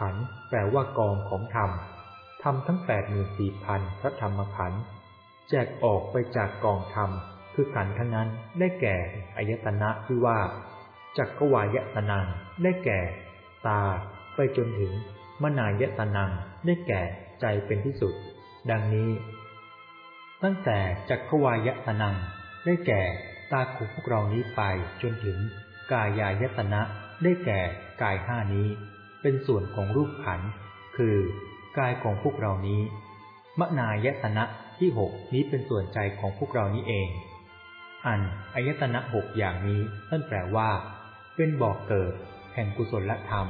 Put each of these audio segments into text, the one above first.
ขันแปลว่ากองของธรรม ธรรมทั้งแปดหมื่นสี่พันพระธรรมขันธ์แจกออกไปจากกองธรรม คือขันธ์ทั้งนั้นได้แก่อายตนะที่ว่า จักรวายตนังได้แก่ ตา ไปจนถึง มนายตนังได้แก่ใจเป็นที่สุด ดังนี้ ตั้งแต่จักรวายตนังได้แก่ตาของพวกเรานี้ไปจนถึงกายายตนะได้แก่กายห้านี้ เป็นส่วนของรูปขัน คือกายของพวกเรานี้ มนายตนะที่หกนี้เป็นส่วนใจของพวกเรานี้เอง อันอายตนะหกอย่างนี้ท่านแปลว่า เป็นบ่อกเกิด แห่งกุศลธรรม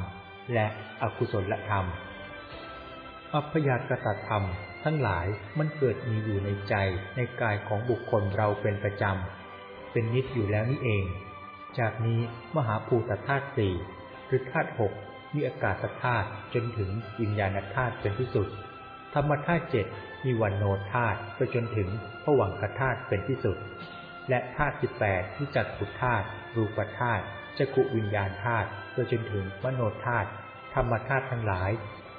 และอกุศลธรรม อัพยากตธรรม ทั้งหลายมันเกิดมีอยู่ในใจในกายของบุคคลเราเป็นประจำ เป็นนิดอยู่แล้วนี่เอง จากนี้มหาภูตธาตุสี่หรือธาตุหก มีอากาศธาตุจนถึงวิญญาณธาตุเป็นที่สุด ธรรมธาตุเจ็ดมีวันโนธาตุไปจนถึงผวังคธาตุเป็นที่สุด และธาตุสิบแปดที่จักขุธาตุรูปธาตุจักุวิญญาณธาตุไปจนถึงมโนธาตุธรรมธาตุทั้งหลาย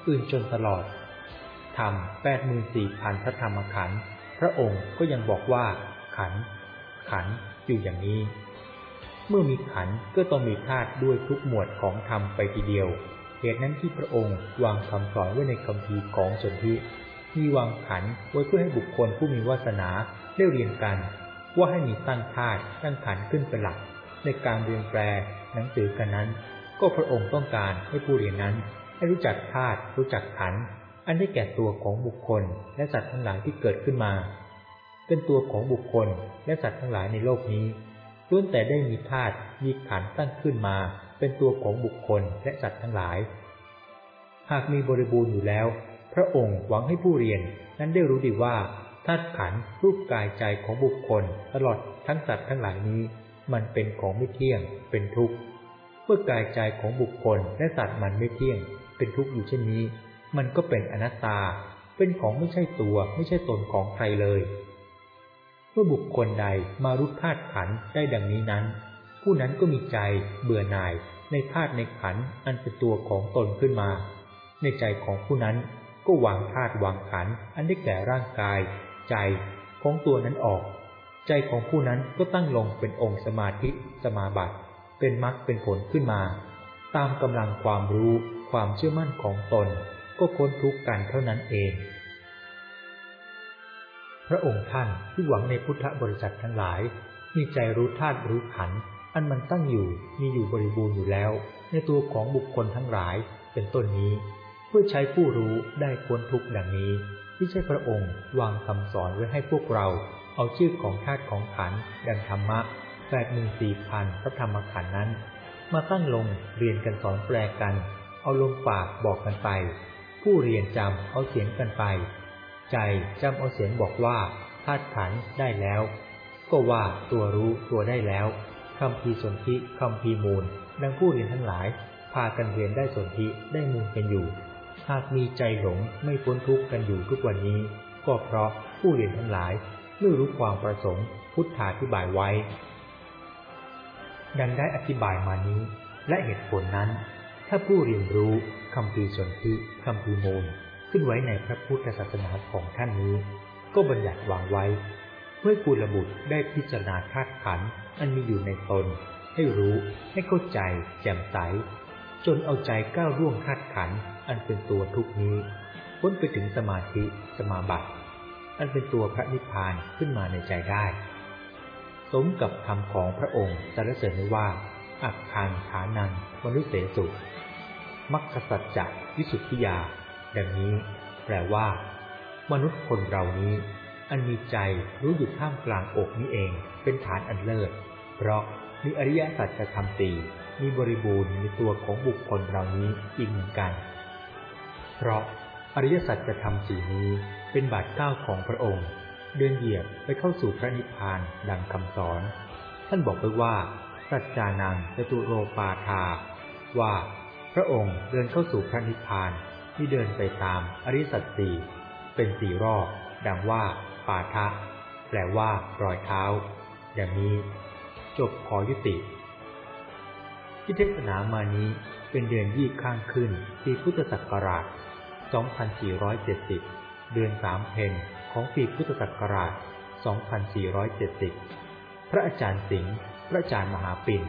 อื่นจนตลอดธรรมแปดหมื่นสี่พันพระธรรมขันธ์พระองค์ก็ยังบอกว่าขันธ์ขันธ์อยู่อย่างนี้ เมื่อมีขันก็ต้องมีธาตุด้วยทุกหมวดของธรรมไปทีเดียว เหตุนั้นที่พระองค์วางคำสอนไว้ในคำพีของสนธิมีวางขันไว้เพื่อให้บุคคลผู้มีวาสนาได้เรียนกัน ว่าให้มีตั้งธาตุตั้งขันขึ้นเป็นหลัก ในการเรียนแปลหนังสือกันนั้น ก็พระองค์ต้องการให้ผู้เรียนนั้น ให้รู้จักธาตุรู้จักขันอันได้แก่ตัวของบุคคล และสัตว์ทั้งหลายที่เกิดขึ้นมา เป็นตัวของบุคคลและสัตว์ทั้งหลายในโลกนี้ ล้วนแต่ได้มีธาตุมีขันธ์ตั้งขึ้นมา เป็นตัวของบุคคลและสัตว์ทั้งหลาย หากมีบริบูรณ์อยู่แล้ว พระองค์หวังให้ผู้เรียนนั้นได้รู้ดีว่าธาตุขันธ์รูปกายใจของบุคคล ตลอดทั้งสัตว์ทั้งหลายนี้ มันเป็นของไม่เที่ยง เป็นทุกข์เมื่อกายใจของบุคคลและสัตว์มันไม่เที่ยง เป็นทุกข์อยู่เช่นนี้ มันก็เป็นอนัตตา เป็นของไม่ใช่ตัวไม่ใช่ตนของใครเลย มื่อบุคคลใดมารู้ธาตุขันได้ดังนี้นั้น ผู้นั้นก็มีใจเบื่อหน่ายในธาตุในขันอันเป็นตัวของตนขึ้นมา ในใจของผู้นั้นก็วางธาตุวางขันอันได้แก่ร่างกาย ใจของตัวนั้นออก ใจของผู้นั้นก็ตั้งลงเป็นองค์สมาธิสมาบัติ เป็นมรรคเป็นผลขึ้นมา ตามกำลังความรู้ความเชื่อมั่นของตน ก็พ้นทุกข์กันเท่านั้นเอง พระองค์ท่านที่หวังในพุทธบริษัททั้งหลาย มีใจรู้ธาตุรู้ขัน อันมันตั้งอยู่มีอยู่บริบูรณ์อยู่แล้ว ในตัวของบุคคลทั้งหลายเป็นต้นนี้ เพื่อใช้ผู้รู้ได้พ้นทุกข์ดังนี้ ที่ใช่พระองค์วางคำสอนไว้ให้พวกเรา เอาชื่อของธาตุของขันดังธรรมะแปดหมื่นสี่พันพระธรรมขันนั้น มาตั้งลงเรียนกันสอนแปลกัน เอาลงปากบอกกันไป ผู้เรียนจำเอาเสียงกันไป ใจจำเอาเสียงบอกว่าธาตุขันได้แล้ว ก็ว่าตัวรู้ตัวได้แล้วคำพีสนธิคำพีมูล ดังผู้เรียนทั้งหลาย พากันเรียนได้สนธิได้มูลกันอยู่ หากมีใจหลงไม่พ้นทุกข์กันอยู่ทุกวันนี้ ก็เพราะผู้เรียนทั้งหลายไม่รู้ความประสงค์พุทธาธิบายไว้ ดังได้อธิบายมานี้ และเหตุผลนั้น ถ้าผู้เรียนรู้คำพีสนธิคำพีมูล ขึ้นไว้ในพระพุทธศาสนาของท่านนี้ ก็บัญญัติวางไว้ เมื่อกุลบุตรได้พิจารณาธาตุขันธ์อันมีอยู่ในตน ให้รู้ให้เข้าใจ แจ่มใส จนเอาใจก้าวร่วงธาตุขันธ์อันเป็นตัวทุกนี้พ้นไปถึงสมาธิสมาบัติ อันเป็นตัวพระนิพพานขึ้นมาในใจได้ สมกับคำของพระองค์สรรเสริญไว้ว่า อักคันฐานังมนุษเสสุมัคคสัจจะวิสุทธิยา ดังนี้แปลว่า มนุษย์คนเรานี้ อันมีใจรู้อยู่ท่ามกลางอกนี้เองเป็นฐานอันเลิศ เพราะมีอริยสัจธรรมตีมีบริบูรณ์ในตัวของบุคคลเรานี้อีกเหมือนกัน เพราะอริยสัจธรรมสี่นี้เป็นบาทเก้าของพระองค์ เดินเหยียบไปเข้าสู่พระนิพพานดังคำสอน ท่านบอกไว้ว่าสัจจานังจตุโรปาทา ว่า พระองค์เดินเข้าสู่พระนิพพาน ที่เดินไปตามอริสัจสี่เป็นสี่รอบดังว่าปาทะ แปลว่ารอยเท้า อย่างนี้ จบขอยุติ ที่เทศนามานี้เป็นเดือนยี่ข้างขึ้นปีพุทธศักราช 2470 เดือนสามเพนของปีพุทธศักราช 2470 พระอาจารย์สิงห์ พระอาจารย์มหาปิ่น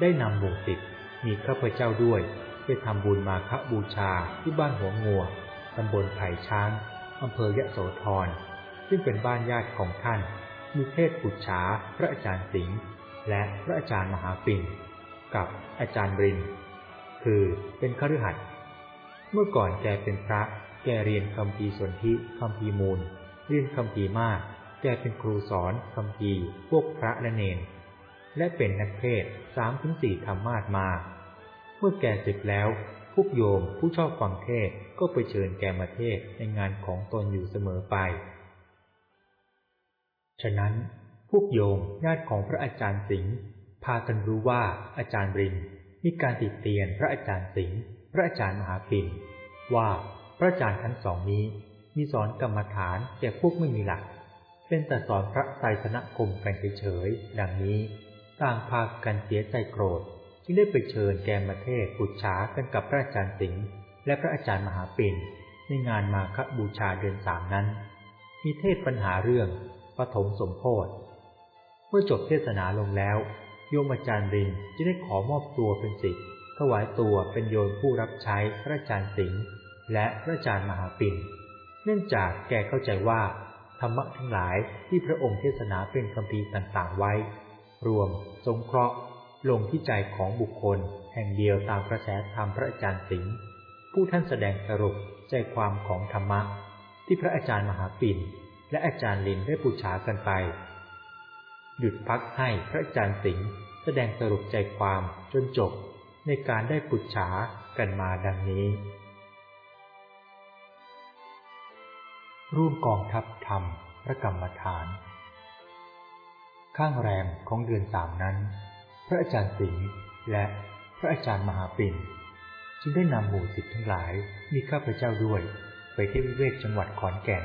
ได้นำหมู่สิทธิ์มีข้าพเจ้าด้วย ไปทำบุญมาฆบูชาที่บ้านหัวงัวตำบลไผ่ช้างอำเภอยะโสธร ซึ่งเป็นบ้านญาติของท่าน มีเทศปุจฉาพระอาจารย์สิงห์และพระอาจารย์มหาปิ่นกับอาจารย์ริน คือเป็นคฤหัสเมื่อก่อนแกเป็นพระ แกเรียนคำพีสนธิคำพีมูล เรียนคำพีมาก แกเป็นครูสอนคำพีพวกพระและเนน และเป็นนักเทศสามถึงสี่ธรรมาสมา มื่อแกศึกแล้ว พวกโยมผู้ชอบฟังเทศก็ไปเชิญแกมาเทศในงานของตนอยู่เสมอไป ฉะนั้นพวกโยมญาติของพระอาจารย์สิงห์พากันรู้ว่าอาจารย์รินมีการติดเตียนพระอาจารย์สิงห์พระอาจารย์มหาปิ่นว่าพระอาจารย์ทั้งสองนี้มีสอนกรรมฐานแก่พวกไม่มีหลัก เป็นแต่สอนพระไตรสนคมกันเฉยๆดังนี้ ต่างพากันเสียใจโกรธ จึงได้ไปเชิญแกมาเทศปุจฉากันกับพระอาจารย์สิงห์และพระอาจารย์มหาปิ่นในงานมาคบูชาเดือนสามนั้น มีเทศปัญหาเรื่องปฐมสมโพธิเมื่อจบเทศนาลงแล้ว โยมอาจารย์รินจะได้ขอมอบตัวเป็นศิษย์ถวายตัวเป็นโยมผู้รับใช้พระอาจารย์สิงห์และพระอาจารย์มหาปิ่น เนื่องจากแกเข้าใจว่าธรรมะทั้งหลายที่พระองค์เทศนาเป็นคำพีต่างๆไว้ รวมสงเคราะห์ ลงที่ใจของบุคคล แห่งเดียวตามกระแสธรรมพระอาจารย์สิงห์ผู้ท่านแสดงสรุปใจความของธรรมะ ที่พระอาจารย์มหาปิ่น และอาจารย์ลินได้ปูชากันไป หยุดพักให้พระอาจารย์สิงห์แสดงสรุปใจความจนจบในการได้ปุจฉากันมาดังนี้ ร่วมกองทัพธรรมพระกรรมฐาน ข้างแรมของเดือนสามนั้น พระอาจารย์สิงห์และพระอาจารย์มหาปิ่นจึงได้นำหมู่สิทธิ์ทั้งหลายมีข้าพเจ้าด้วย ไปที่วิเวกจังหวัดขอนแก่น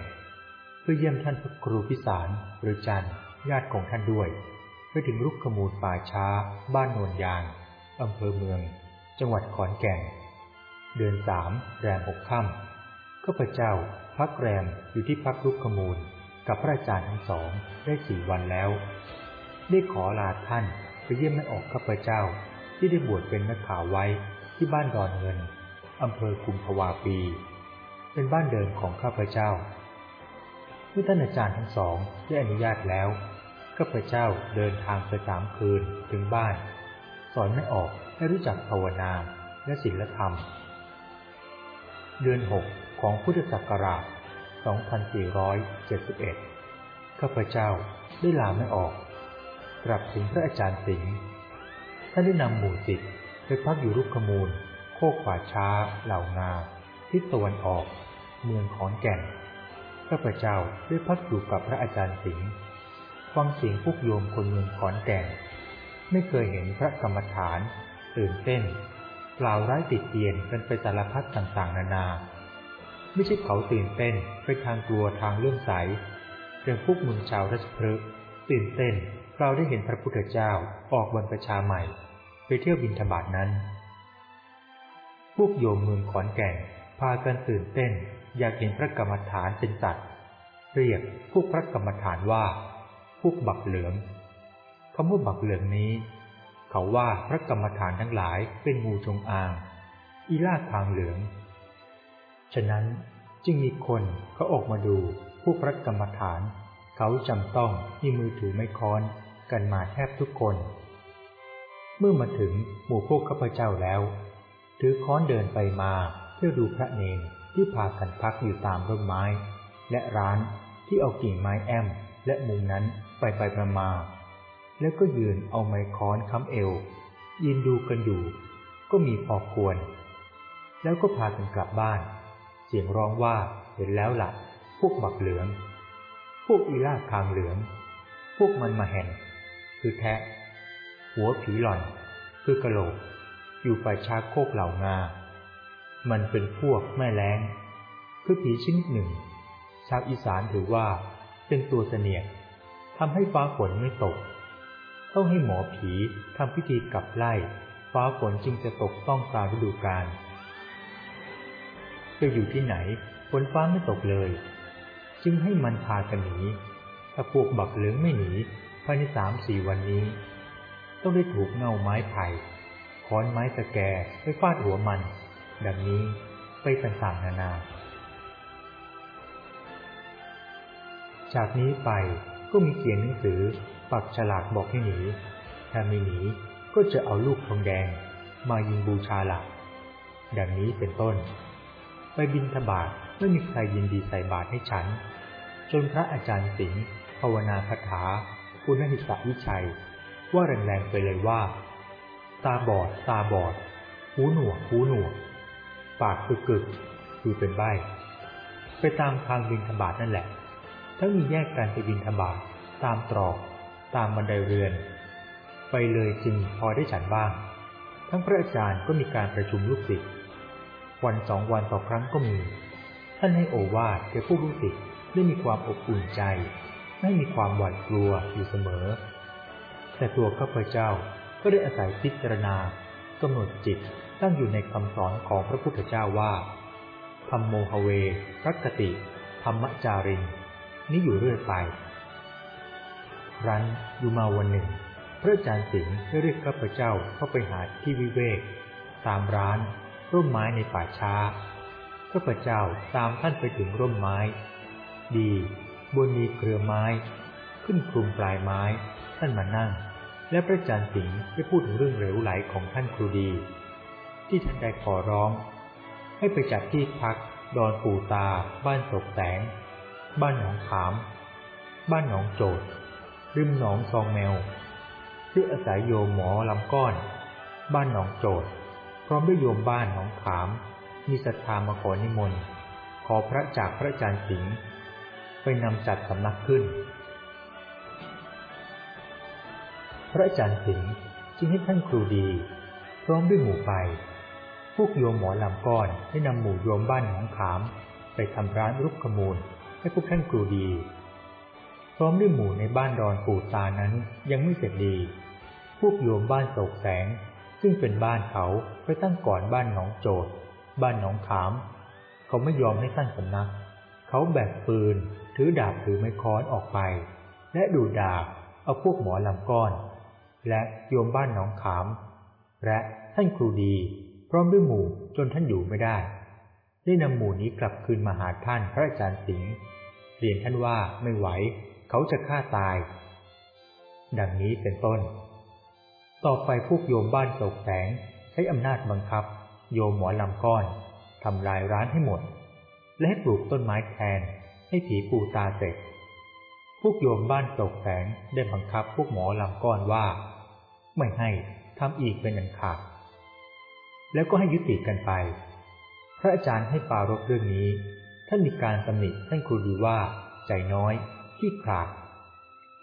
เพื่อเยี่ยมท่านพระครูพิสารหรือจันญาติของท่านด้วย ไปถึงรุกขมูลป่าช้า บ้านโนนยางอำเภอเมือง จังหวัดขอนแก่น เดือนสามแรมหกค่ำข้าพเจ้าพักแรมอยู่ที่พักรุกขมูล กับพระอาจารย์ทั้งสองได้สี่วันแล้ว ได้ขอลาท่าน ไปเยี่ยมแม่ออกข้าพเจ้า ที่ได้บวชเป็นนักข่าวไว้ที่บ้านดอนเงินอำเภอคุมภวาปี เป็นบ้านเดิมของข้าพเจ้าเมื่อท่านอาจารย์ทั้งสองได้อนุญาตแล้วข้าพเจ้าเดินทางไปสามคืนถึงบ้าน สอนไม่ออกให้รู้จักภาวนาและศีลธรรม เดือนหกของพุทธศักราช 2471 ข้าพเจ้าได้ลาไม่ออก กลับถึงพระอาจารย์สิงห์ท่านได้นำหมู่จิตไปพักอยู่รุกขมูล โคกป่าช้า เหล่านาทิศตะวันออก เมืองขอนแก่นข้าพเจ้าได้พักอยู่กับพระอาจารย์สิงห์ฟังเสียงพวกโยมคนเมืองขอนแก่น ไม่เคยเห็นพระกรรมฐาน ตื่นเต้นกล่าวร้ายติดเตียนกันไปสารพัดต่างๆ นานา ไม่ใช่เขาตื่นเต้นไปทางกลัวทางเรื่องใสแต่พวกมืองชาวราชพฤกษ์ตื่นเต้น เราได้เห็นพระพุทธเจ้าออกบรรพชาใหม่ ไปเที่ยวบินธบาตนั้น พวกโยมเมืองขอนแก่นพากันตื่นเต้น อยากเห็นพระกรรมฐานเป็นสัตว์ เรียกพวกพระกรรมฐานว่า พวกบักเหลืองคำว่าบักเหลืองนี้ เขาว่าพระกรรมฐานทั้งหลายเป็นงูจงอาง อีลาดทางเหลือง ฉะนั้นจึงมีคนเขาออกมาดูพวกพระกรรมฐาน เขาจำต้องมีมือถือไม้ค้อน กันมาแทบทุกคน เมื่อมาถึงหมู่พวกข้าพเจ้าแล้ว ถือค้อนเดินไปมาเพื่อดูพระเนรที่พากันพักอยู่ตามร่มไม้ และร้านที่เอากิ่งไม้แอมและมุมนั้นไปไปมามา แล้วก็ยืนเอาไม้ค้อนค้ำเอวยืนดูกันอยู่ ก็มีพอควร แล้วก็พากันกลับบ้าน เสียงร้องว่าเห็นแล้วละ่ะ พวกบักเหลือง พวกอีลาคางเหลือง พวกมันมาแห่ง คือแทะ หัวผีหล่อน คือกระโหลก อยู่ไปชาโคกเหล่างา มันเป็นพวกแม่แรงคือผีชิ้นหนึ่ง ชาวอีสานถือว่าเป็นตัวเสนียดทำให้ฟ้าฝนไม่ตก ต้องให้หมอผีทำพิธีกลับไล่ ฟ้าฝนจึงจะตกต้องตามฤดูกาลจะอยู่ที่ไหนฝนฟ้าไม่ตกเลย จึงให้มันพากันหนีถ้าพวกบักเหลืองไม่หนี ภายในสามสี่วันนี้ ต้องได้ถูกเงาไม้ไผ่ค้อนไม้ตะแกไปฟาดหัวมัน ดังนี้ไปต่างๆนานา จากนี้ไปก็มีเขียนหนังสือปักฉลากบอกให้หนี ถ้าไม่หนีก็จะเอาลูกทองแดงมายิงบูชาหลัก ดังนี้เป็นต้น ไปบินทบาทไม่มีใครยินดีใส่บาตรให้ฉัน จนพระอาจารย์สิงห์ภาวนาคาถา คุณหิสวิชัย ว่าแรงๆไปเลยว่า ตาบอด ตาบอด หูหนวก หูหนวก ปากคือกึกคือเป็นใบไปตามทางบินทบาทนั่นแหละ ทั้งมีแยกการไปบินทบาทตามตรอก ตามบันไดเรือน ไปเลยจึงพอได้ฉันบ้าง ทั้งพระอาจารย์ก็มีการประชุมลูกศิษย์วันสองวันต่อครั้งก็มี ท่านให้โอวาทแก่ผู้ลูกศิษย์ได้มีความอบอุ่นใจ ไม่มีความหวาดกลัวอยู่เสมอ แต่ตัวข้าพเจ้าก็ได้อาศัยพิจารณากำหนดจิตตั้งอยู่ในคำสอนของพระพุทธเจ้าว่าธรรมโมหเว รักติ ธรรมจารินนี้อยู่เรื่อยไป รั้นอยู่มาวันหนึ่ง พระอาจารย์สิงห์ได้เรียกข้าพเจ้าเข้าไปหาที่วิเวก ตามร้านร่มไม้ในป่าช้าข้าพเจ้าตามท่านไปถึงร่มไม้ ดี บนมีเครือไม้ ขึ้นคลุมปลายไม้ ท่านมานั่ง และพระอาจารย์สิงห์ได้พูดถึงเรื่องเหลวไหลของท่านครูดี ที่ท่านได้ขอร้อง ให้ไปจัดที่พักดอนปู่ตา บ้านศกแสง บ้านหนองขาม บ้านหนองโจดริมหนองซองแมวเพื่ออาศัยโยมหมอลำก้อน บ้านหนองโจดพร้อมด้วยโยมบ้านหนองขาม มีศรัทธามาขอนิมนต์ขอพระจากพระอาจารย์สิงห์ ไปนำจัดสำนักขึ้น พระอาจารย์สิงห์จึงให้ท่านครูดี พร้อมด้วยหมู่ไป พวกโยมหมอลำก้อนได้นำหมู่โยมบ้านหนองขาม ไปทำร้านรุกขมูลให้พวกท่านครูดี พร้อมด้วยหมู่ในบ้านดอนปู่ตานั้นยังไม่เสร็จดี พวกโยมบ้านโศกแสง ซึ่งเป็นบ้านเขาไปตั้งก่อนบ้านหนองโจดบ้านหนองขาม เขาไม่ยอมให้ตั้งสำนัก เขาแบกปืน ถือดาบถือไม้ค้อนออกไป และดูดาบเอาพวกหมอลำก้อน และโยมบ้านหนองขาม และท่านครูดีพร้อมด้วยหมู่จนท่านอยู่ไม่ได้ ได้นำหมู่นี้กลับคืนมาหาท่านพระอาจารย์สิงห์เรียนท่านว่าไม่ไหว เขาจะฆ่าตาย ดังนี้เป็นต้น ต่อไปพวกโยมบ้านโศกแสงใช้อำนาจบังคับ โยมหมอลำก้อนทำลายร้านให้หมด และให้ปลูกต้นไม้แทน ให้ผีปูตาเสร็จ พวกโยมบ้านโศกแสงได้บังคับพวกหมอลำก้อนว่า ไม่ให้ทำอีกเป็นอันขาดแล้วก็ให้ยุติกันไป พระอาจารย์ให้ปารบเรื่องนี้ ท่านมีการตำหนิท่านครูดีว่าใจน้อยขี้ขลาด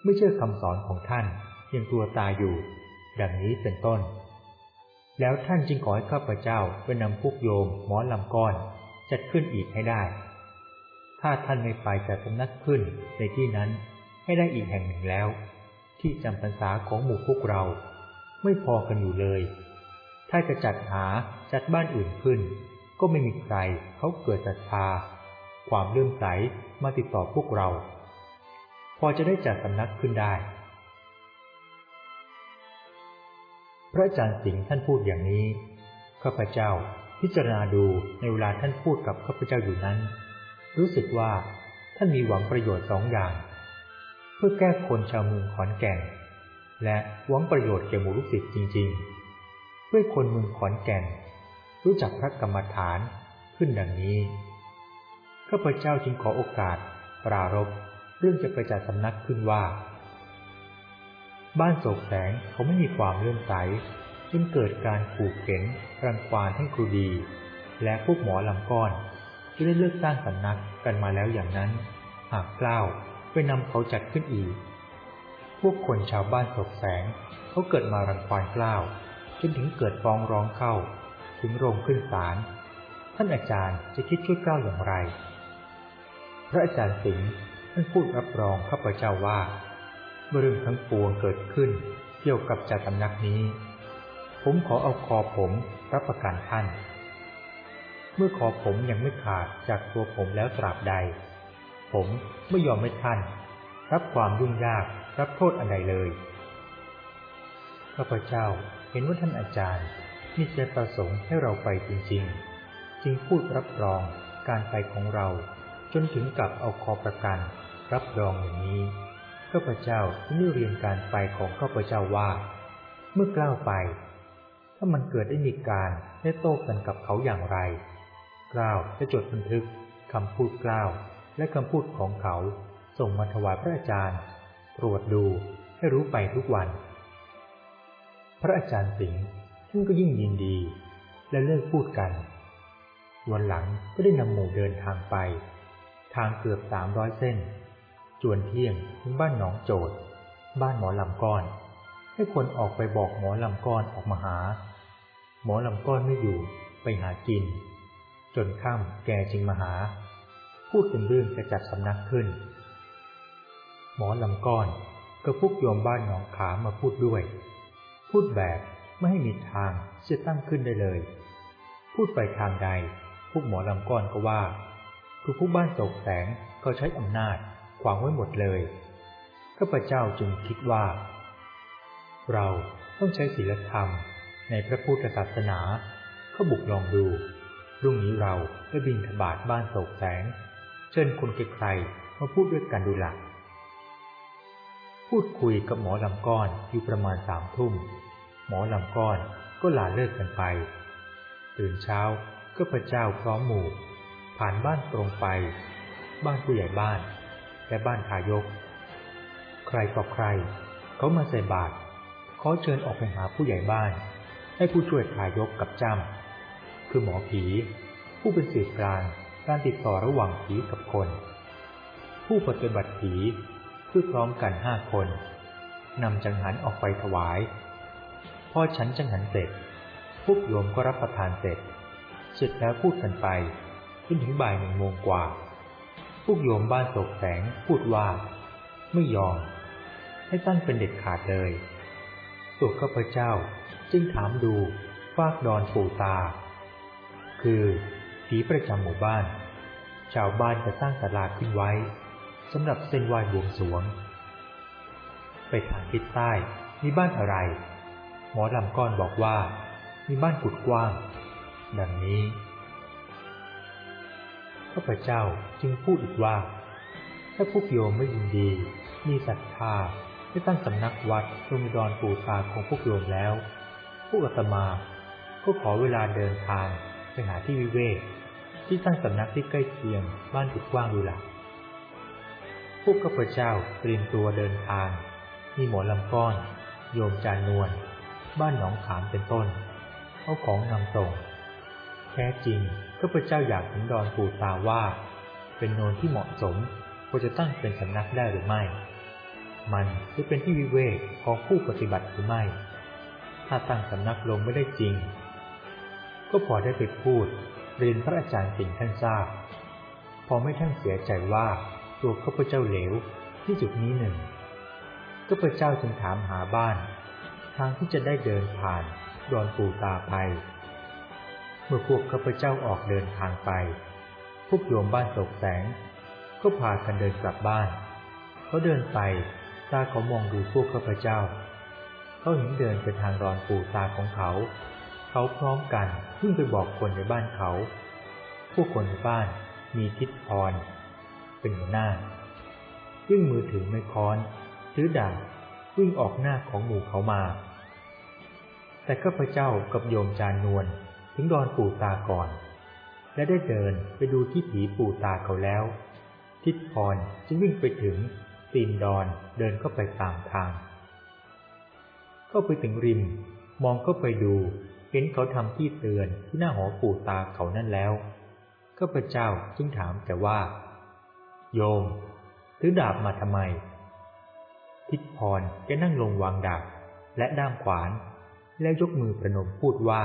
ไม่เชื่อคำสอนของท่านยังตัวตายอยู่ ดังนี้เป็นต้น แล้วท่านจึงขอให้ข้าพเจ้าไปนำพวกโยมหมอลำก้อน จัดขึ้นอีกให้ได้ ถ้าท่านไม่ไปจัดสำนักขึ้นในที่นั้นให้ได้อีกแห่งหนึ่งแล้ว ที่จำพรรษาของหมู่พวกเรา ไม่พอกันอยู่เลย ถ้าจะจัดหาจัดบ้านอื่นขึ้น ก็ไม่มีใครเขาเกิดศรัทธา ความเลื่อมใสมาติดต่อพวกเรา พอจะได้จัดสำนักขึ้นได้ พระอาจารย์สิงห์ท่านพูดอย่างนี้ข้าพเจ้าพิจารณาดูในเวลาท่านพูดกับข้าพเจ้าอยู่นั้น รู้สึกว่าท่านมีหวังประโยชน์สองอย่าง เพื่อแก้คนชาวเมืองขอนแก่น และหวังประโยชน์แก่หมู่ลูกศิษย์จริงๆเพื่อคนเมืองขอนแก่น รู้จักพระกรรมฐานขึ้นดังนี้ข้าพเจ้าจึงขอโอกาส ปรารบเรื่องจะไปจัดสำนักขึ้นว่า บ้านโศกแสงเขาไม่มีความเลื่อมใสจึงเกิดการขู่เข็นรังควานให้ครูดี และพวกหมอลำก้อน ที่ได้เลือกสร้างสำนักกันมาแล้วอย่างนั้น หากกล้าวไปนำเขาจัดขึ้นอีก พวกคนชาวบ้านโศกแสงเขาเกิดมารังควานกล้าวจนถึงเกิดฟ้องร้องเข้า ถึงโรงขึ้นศาลท่านอาจารย์จะคิดช่วยกล้าวอย่างไร พระอาจารย์สิงห์ท่านพูดรับรองข้าพเจ้าว่าเรื่องทั้งปวงเกิดขึ้นเกี่ยวกับจัดสำนักนี้ ผมขอเอาคอผมรับประกันท่าน เมื่อคอผมยังไม่ขาดจากตัวผมแล้วตราบใด ผมไม่ยอมให้ท่าน รับความยุ่งยากรับโทษอันใดเลยข้าพเจ้าเห็นว่าท่านอาจารย์มีใจประสงค์ให้เราไปจริง ๆ จึงพูดรับรองการไปของเรา จนถึงกับเอาคอประกัน รับรองอย่างนี้ข้าพเจ้าที่ได้เรียนการไปของข้าพเจ้าว่า เมื่อกล้าวไป ถ้ามันเกิดได้มีการได้โต้กันกับเขาอย่างไร กล้าวจะจดบันทึกคำพูดกล้าวและคำพูดของเขาส่งมาถวายพระอาจารย์ ตรวจดูให้รู้ไปทุกวัน พระอาจารย์สิงห์ท่านก็ยิ่งยินดี และเลิกพูดกัน วันหลังก็ได้นำหมู่เดินทางไป ทางเกือบสามร้อยเส้น จวนเที่ยงถึงบ้านหนองโจดบ้านหมอลำก้อน ให้คนออกไปบอกหมอลำก้อนออกมาหา หมอลำก้อนไม่อยู่ไปหากิน จนค่ำแกจึงมาหา พูดเป็นเรื่องจะจัดสำนักขึ้น หมอลำก้อนก็พวกโยมบ้านหนองขามาพูดด้วย พูดแบบไม่ให้มีทางจะตั้งขึ้นได้เลย พูดไปทางใด พวกหมอลำก้อนก็ว่า คือผู้บ้านโศกแสงก็ใช้อำนาจขวางไว้หมดเลยข้าพเจ้าจึงคิดว่า เราต้องใช้ศีลธรรมในพระพุทธศาสนาก็บุกลองดู รุ่งนี้เราไปบินทบาทบ้านโศกแสง เชิญคนใครๆมาพูดด้วยกันดูหลัก พูดคุยกับหมอลำก้อนอยู่ประมาณสามทุ่ม หมอลำก้อนก็ลาเลิกกันไป ตื่นเช้าก็พระเจ้าพร้อมหมู่ ผ่านบ้านตรงไป บ้านผู้ใหญ่บ้าน และบ้านทายก ใครต่อใคร เขามาใส่บาตรขอเชิญออกไปหาผู้ใหญ่บ้าน ให้ผู้ช่วยทายกกับจ้ำ คือหมอผี ผู้เป็นสื่อกลางการติดต่อระหว่างผีกับคน ผู้ปฏิบัติผีเพื่อพร้อมกันห้าคนนำจังหันออกไปถวาย พอฉันจังหันเสร็จพวกโยมก็รับประทานเสร็จ เสร็จแล้วพูดกันไปจนถึงบ่ายหนึ่งโมงกว่า พวกโยมบ้านโศกแสงพูดว่า ไม่ยอม ให้ตั้งเป็นเด็ดขาดเลยตัวข้าพเจ้าจึงถามดูฟากดอนปู่ตา คือผีประจำหมู่บ้าน ชาวบ้านจะสร้างศาลาขึ้นไว้สำหรับเส้นไหว้บวงสรวง ไปทางทิศใต้มีบ้านอะไร หมอลำก้อนบอกว่า มีบ้านกุดกว้าง ดังนี้ข้าพเจ้าจึงพูดอีกว่า ถ้าพวกโยมไม่ยินดี มีศรัทธาได้ตั้งสำนักวัดตรงดอนปูตาของพวกโยมแล้ว พวกอาตมาก็ขอเวลาเดินทาง ไปหาที่วิเวกที่ตั้งสำนักที่ใกล้เคียงบ้านกุดกว้างดูหละพวกข้าพเจ้าเตรียมตัวเดินทาง มีหมอลำก้อน โยมจานนวล บ้านหนองขามเป็นต้น เอาของนำส่ง แท้จริงข้าพเจ้าอยากเห็นดอนปูตาว่า เป็นโนนที่เหมาะสมพอจะตั้งเป็นสำนักได้หรือไม่ มันจะเป็นที่วิเวกของผู้ปฏิบัติหรือไม่ ถ้าตั้งสำนักลงไม่ได้จริง ก็พอได้ไปพูดเรียนพระอาจารย์สิงห์ท่านทราบ พอไม่ท่านเสียใจว่าตัวข้าพเจ้าเหลวที่จุดนี้หนึ่งข้าพเจ้าจึงถามหาบ้าน ทางที่จะได้เดินผ่านดอนปูตาไป เมื่อพวกข้าพเจ้าออกเดินทางไป พวกโยมบ้านตกแสง ก็พากันเดินกลับบ้านเขาเดินไปตาเขามองดูพวกข้าพเจ้า เขาเห็นเดินไปทางดอนปูตาของเขา เขาพร้อมกันวิ่งไปบอกคนในบ้านเขาพวกคนในบ้านมีทิศพร เป็นหัวหน้า วิ่งมือถือไม้ค้อนถือดาบวิ่งออกหน้าของหมู่เขามา แต่ข้าพเจ้ากับโยมจานนวลถึงดอนปู่ตาก่อน และได้เดินไปดูที่ผีปู่ตาเขาแล้ว ทิศพรจึงวิ่งไปถึงตีนดอนเดินเข้าไปตามทาง เข้าไปถึงริมมองเข้าไปดู เห็นเขาทำที่เตือนที่หน้าหอปู่ตาเขานั่นแล้วข้าพเจ้าจึงถามแต่ว่า โยมถือดาบมาทำไม ทิศพรแกนั่งลงวางดาบและด้ามขวาน แล้วยกมือประนมพูดว่า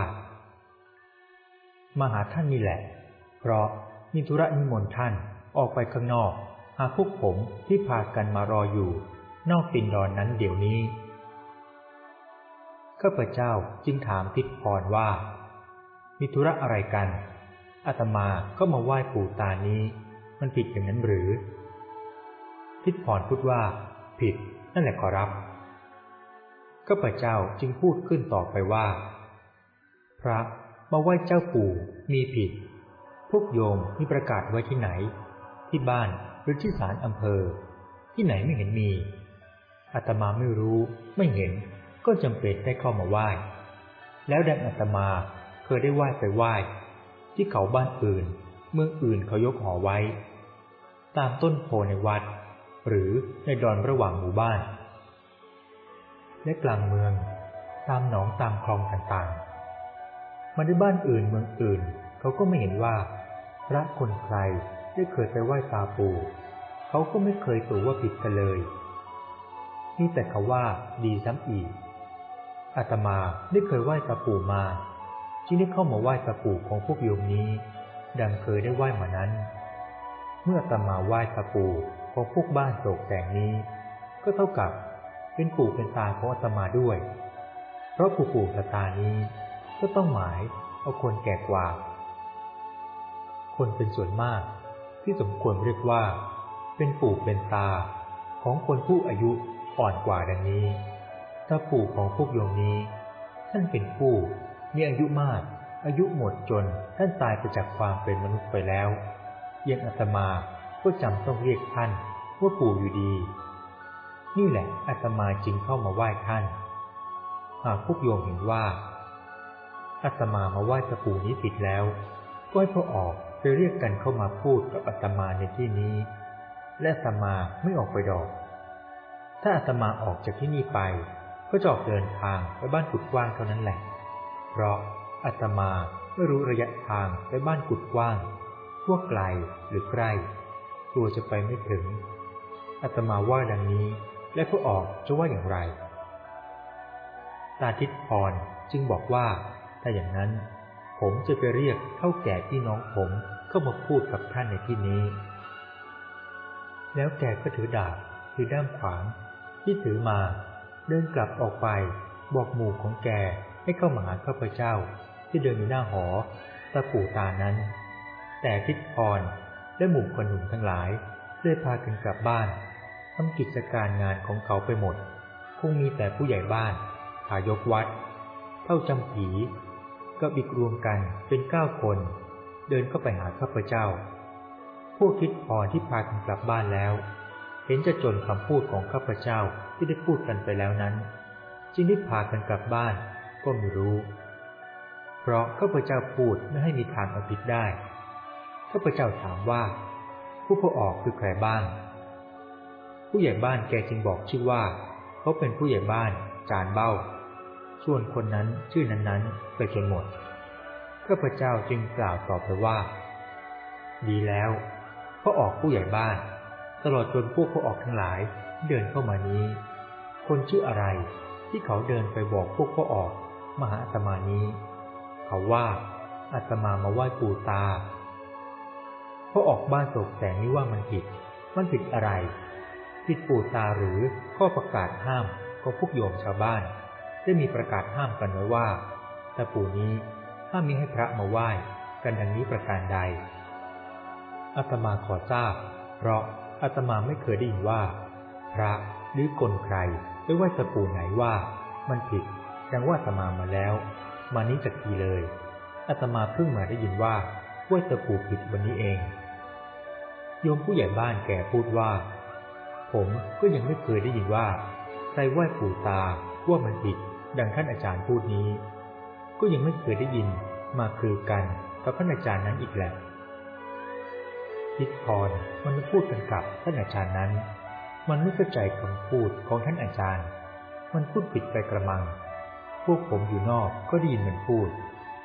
มาหาท่านนี่แหละ เพราะมีธุระนิมนต์ท่านออกไปข้างนอก หาพวกผมที่พากันมารออยู่ นอกตินดอนนั้นเดี๋ยวนี้ ข้าพเจ้าจึงถามทิดพรว่า มีธุระอะไรกัน อาตมาก็มาไหว้ปู่ตานี้ มันผิดอย่างนั้นหรือ ทิดพรพูดว่า ผิด นั่นแหละขอรับข้าพเจ้าจึงพูดขึ้นต่อไปว่า พระมาไหว้เจ้าปู่มีผิด พวกโยมมีประกาศไว้ที่ไหน ที่บ้านหรือที่ศาลอำเภอ ที่ไหนไม่เห็นมีอาตมาไม่รู้ไม่เห็น ก็จำเป็นได้เข้ามาไหว้ แล้วดันอาตมาเคยได้ไหว้ไปไหว้ ที่เขาบ้านอื่น เมืองอื่นเขายกหอไว้ ตามต้นโพในวัด หรือในดอนระหว่างหมู่บ้าน และกลางเมืองตามหนองตามคลองต่างๆ มาในบ้านอื่นเมืองอื่น เขาก็ไม่เห็นว่า พระคนใครได้เคยไปไหว้ตาปู่เขาก็ไม่เคยตัวว่าผิดกันเลย นี่แต่เขาว่าดีซ้ำอีก อาตมาได้เคยไหว้ตาปู่มา ที่ได้เข้ามาไหว้ตาปู่ของพวกโยมนี้ ดังเคยได้ไหว้มานั้น เมื่ออาตมาไหว้ตาปู่ของพวกบ้านโศกแสงนี้ ก็เท่ากับเป็นปู่เป็นตาของอาตมาด้วย เพราะปู่ปู่ตานี้ ก็ต้องหมายเอาคนแก่กว่า คนเป็นส่วนมากที่สมควรเรียกว่า เป็นปู่เป็นตาของคนผู้อายุอ่อนกว่าดังนี้ ถ้าปู่ของพวกโยมนี้ ท่านเป็นผู้มีอายุมาก อายุหมดจนท่านตายไปจากความเป็นมนุษย์ไปแล้วยังอาตมาก็จำต้องเรียกท่านว่าปู่อยู่ดี นี่แหละอาตมาจึงเข้ามาไหว้ท่าน หากพวกโยมเห็นว่าอาตมามาไหว้ตะปู่นี้ผิดแล้วก็ให้พวกออกไปเรียกกันเข้ามาพูดกับอาตมาในที่นี้ และอาตมาไม่ออกไปดอก ถ้าอาตมาออกจากที่นี่ไป ก็จอกเดินทางไปบ้านกุดกว้างเท่านั้นแหละ เพราะอาตมาไม่รู้ระยะทางไปบ้านกุดกว้างว่าไกลหรือใกล้กลัวจะไปไม่ถึงอาตมาว่าดังนี้และผู้ออกจะว่าอย่างไร ตาทิตพรจึงบอกว่า ถ้าอย่างนั้นผมจะไปเรียกเท่าแก่พี่น้องผมเข้ามาพูดกับท่านในที่นี้ แล้วแกก็ถือดาบถือด้ามขวางที่ถือมา เดินกลับออกไป บอกหมู่ของแกให้เข้ามาหาข้าพเจ้า ที่เดินอยู่หน้าหอตะปู่ตานั้น แต่ทิดพรและหมู่คนหนุ่มทั้งหลายได้พากันกลับบ้านทำกิจการงานของเขาไปหมด คงมีแต่ผู้ใหญ่บ้านทายกวัด เท่าจำผีก็บิกรวมกันเป็นเก้าคน เดินเข้าไปหาข้าพเจ้า พวกทิดพรที่พากันกลับบ้านแล้ว เห็นจะจนคำพูดของข้าพเจ้า ที่ได้พูดกันไปแล้วนั้น จึงได้พากันกลับบ้านก็ไม่รู้ เพราะข้าพเจ้าพูดไม่ให้มีทางเอาผิดได้ข้าพเจ้าถามว่า ผู้พอออกคือใครบ้าง ผู้ใหญ่บ้านแกจึงบอกชื่อว่าเขาเป็นผู้ใหญ่บ้านจานเบ้า ส่วนคนนั้นชื่อนั้นๆไปจนหมดข้าพเจ้าจึงกล่าวตอบไปว่า ดีแล้วเขาออกผู้ใหญ่บ้าน ตลอดจนพวกเขาออกทั้งหลายเดินเข้ามานี้ คนชื่ออะไร ที่เขาเดินไปบอกพวกเขาออกมหาอาตมานี้ เขาว่าอาตมามาไหว้ปู่ตาพอออกบ้านโศกแสงนี้ว่ามันผิด มันผิดอะไร ผิดปู่ตาหรือข้อประกาศห้ามของพวกโยมชาวบ้าน ได้มีประกาศห้ามกันไว้ว่าแต่ปู่นี้ห้ามมิให้พระมาไหว้กันดังนี้ประการใดอาตมาขอทราบ เพราะอาตมาไม่เคยได้ยินว่า พระหรือกลใคร ไปไหว้ตะปูไหนว่า มันผิดดังว่าอาตมามาแล้ว มานี้จากทีเลยอาตมาเพิ่งมาได้ยินว่าไหว้ตะปูผิดวันนี้เอง โยมผู้ใหญ่บ้านแก่พูดว่า ผมก็ยังไม่เคยได้ยินว่าใครไหว้ปู่ตาว่ามันผิด ดังท่านอาจารย์พูดนี้ ก็ยังไม่เคยได้ยินมาคือกันกับท่านอาจารย์นั้นอีกแหละทิดพรมันพูดกันกับท่านอาจารย์นั้น มันไม่เข้าใจคำพูดของท่านอาจารย์ มันพูดผิดไปกระมัง พวกผมอยู่นอกก็ได้ยินมันพูด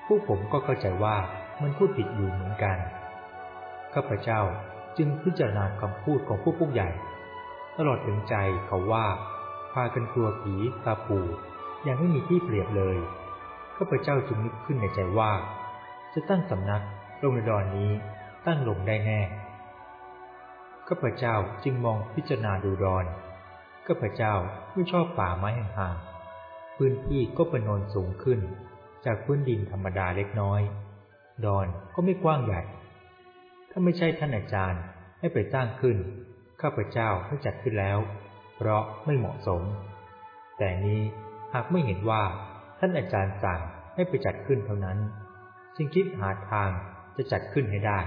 พวกผมก็เข้าใจว่ามันพูดผิดอยู่เหมือนกัน ข้าพเจ้าจึงพิจารณาคำพูดของผู้ผู้ใหญ่ ตลอดถึงใจเขาว่าพากันกลัวผีตาปูยังไม่มีที่เปรียบเลยข้าพเจ้าจึงนึกขึ้นในใจว่า จะตั้งสำนักลงในดอนนี้ตั้งลงได้แน่ ข้าพเจ้าจึงมองพิจารณาดูดอนข้าพเจ้าไม่ชอบป่าไม้ห่างๆพื้นที่ก็เป็นนนสูงขึ้น จากพื้นดินธรรมดาเล็กน้อย ดอนก็ไม่กว้างใหญ่ ถ้าไม่ใช่ท่านอาจารย์ให้ไปสร้างขึ้น ข้าพเจ้าไม่จัดขึ้นแล้ว เพราะไม่เหมาะสม แต่นี้หากไม่เห็นว่าท่านอาจารย์สั่งให้ไปจัดขึ้นเท่านั้น จึงคิดหาทางจะจัดขึ้นให้ได้